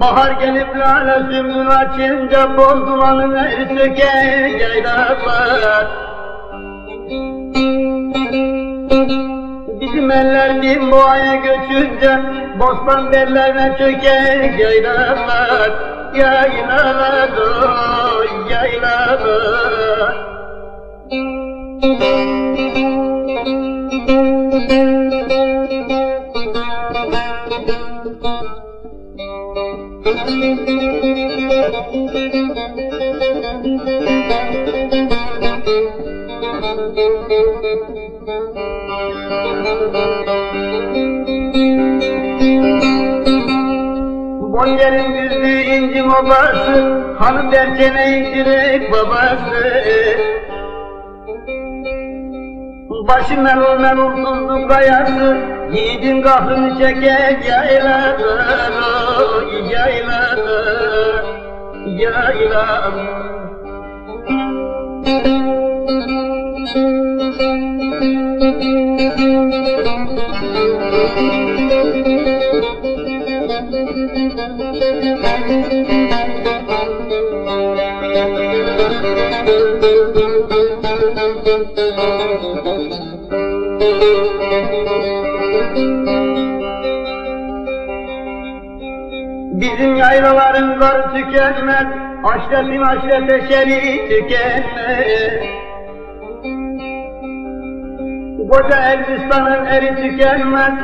Bahar gelip lale sümbül açınca boz dumanın er söker yaylalar. Bizim eller bin boğaya göçünce bostan bellerine çöker yaylalar. Yaylalar, oy Bonyerin düzlüğü inci babası, hanım derkene indirek babası. Başı melul melul tuzlu kayası, yiğidin kahrını çeker yayladır, يا إلهي Thank. Bizim yaylaların karı tükenmez, aşretin aşrete şeri tükenmez. Koca Elbistan'ın eri tükenmez,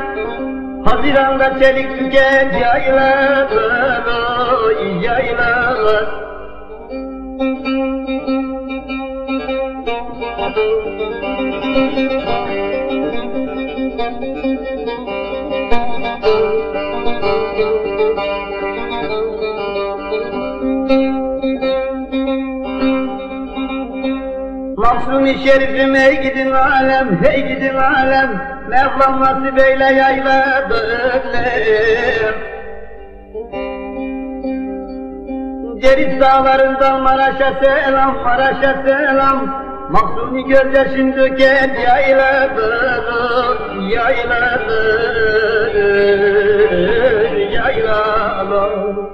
Haziran'da çelik tüker yaylalar, yaylalar. Mahzun-i şerifim ey gidin alem, hey gidin alem, Mevlam nasip eyle yayladım. Cerit dağlarından Maraş'a selam, Maraş'a selam, Mahzuni gözyaşın döker yayladım, yayladım, yayladım.